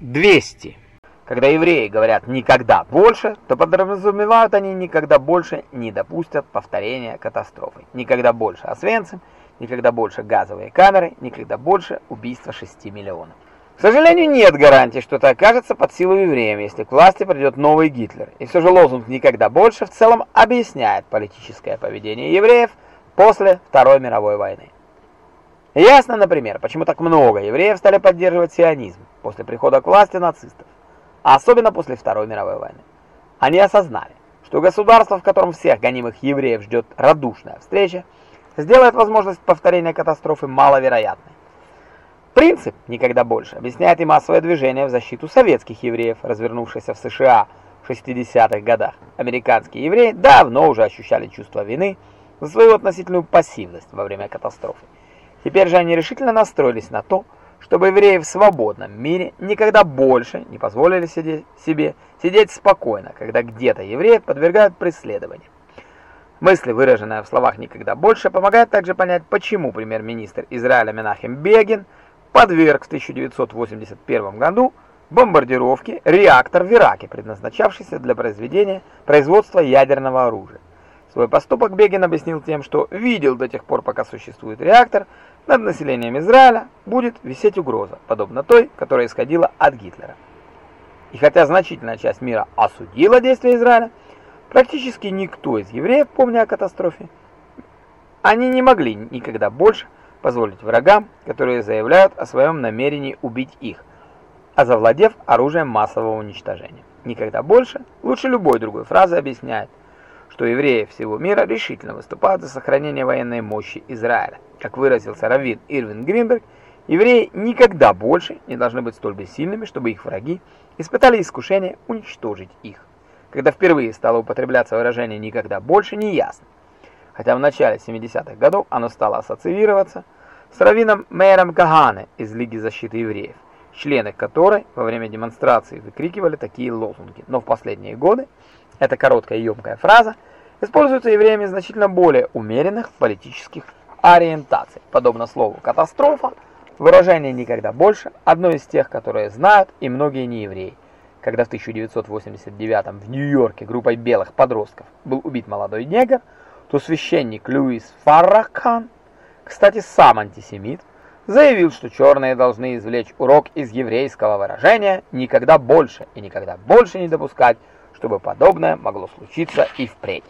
200. Когда евреи говорят «никогда больше», то подразумевают они никогда больше не допустят повторения катастрофы. Никогда больше Освенцим, никогда больше газовые камеры, никогда больше убийства 6 миллионов. К сожалению, нет гарантии, что это окажется под силу евреям, если к власти придет новый Гитлер. И все же лозунг «никогда больше» в целом объясняет политическое поведение евреев после Второй мировой войны. Ясно, например, почему так много евреев стали поддерживать сионизм после прихода к власти нацистов, а особенно после Второй мировой войны. Они осознали, что государство, в котором всех гонимых евреев ждет радушная встреча, сделает возможность повторения катастрофы маловероятной. Принцип «никогда больше» объясняет и массовое движение в защиту советских евреев, развернувшееся в США в 60-х годах. Американские евреи давно уже ощущали чувство вины за свою относительную пассивность во время катастрофы. Теперь же они решительно настроились на то, чтобы евреи в свободном мире никогда больше не позволили сидеть, себе сидеть спокойно, когда где-то евреев подвергают преследованию. Мысли, выраженные в словах «никогда больше», помогают также понять, почему премьер-министр Израиля Менахем Бегин подверг в 1981 году бомбардировке реактор в Ираке, предназначавшийся для произведения производства ядерного оружия. Свой поступок Бегин объяснил тем, что видел до тех пор, пока существует реактор, над населением Израиля будет висеть угроза, подобно той, которая исходила от Гитлера. И хотя значительная часть мира осудила действия Израиля, практически никто из евреев, помня о катастрофе, они не могли никогда больше позволить врагам, которые заявляют о своем намерении убить их, а завладев оружием массового уничтожения. Никогда больше, лучше любой другой фразы объясняет, что евреи всего мира решительно выступают за сохранение военной мощи Израиля. Как выразился раввин Ирвин Гринберг, евреи никогда больше не должны быть столь бессильными, чтобы их враги испытали искушение уничтожить их. Когда впервые стало употребляться выражение «никогда больше» не ясно. Хотя в начале 70-х годов оно стало ассоциироваться с раввином Мейером Кагане из Лиги защиты евреев, члены которой во время демонстрации выкрикивали такие лозунги. Но в последние годы эта короткая и емкая фраза используется евреями значительно более умеренных политических ориентаций. Подобно слову «катастрофа», выражение «никогда больше» одно из тех, которые знают и многие неевреи. Когда в 1989 в Нью-Йорке группой белых подростков был убит молодой негр, то священник Льюис Фарракан, кстати, сам антисемит, заявил, что черные должны извлечь урок из еврейского выражения «никогда больше» и никогда больше не допускать чтобы подобное могло случиться и впредь.